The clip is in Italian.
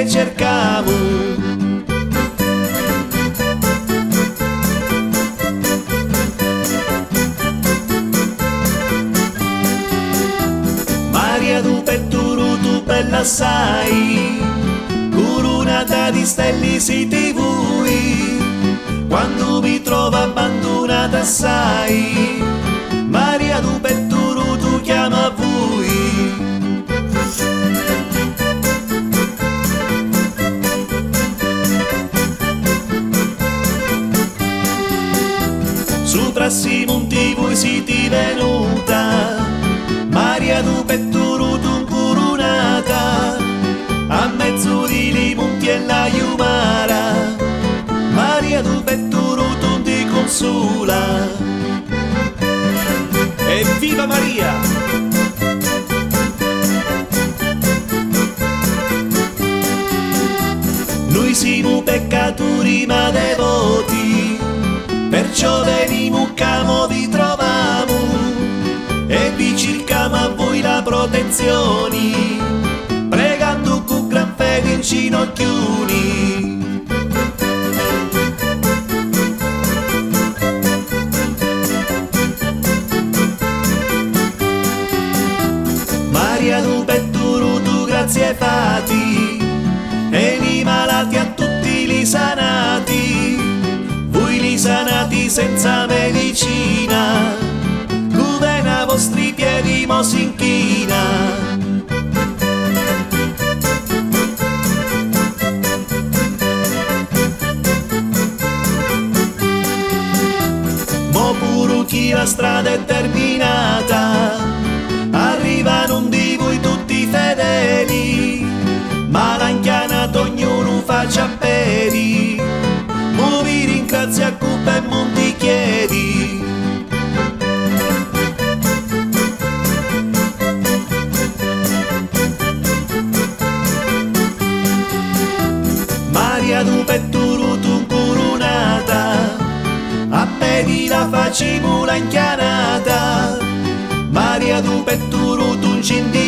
te cercamo. Maria tu petturu tu bella assai, coronata di stelle si ti vuoi, quando mi trovo abbandonata assai, Sopra si monti voi siete venuta, Maria tu petturu tu curunata, a mezzo di li monti e la iumara, Maria tu petturu tu ti consola. Evviva Maria! Noi siamo peccatori ma devoti, perciò venimo camo vi trovamo e vi cercamo a voi la protezione, pregando con gran fede in ginocchioni. Maria tu petturu tu grazie fati e li malati a tutti li sanati senza medicina. Cuvena vostri piedi mo si inchina Mo pure chi la strada è terminata la facciamo la inchianata Maria tu petturu tu incendiamo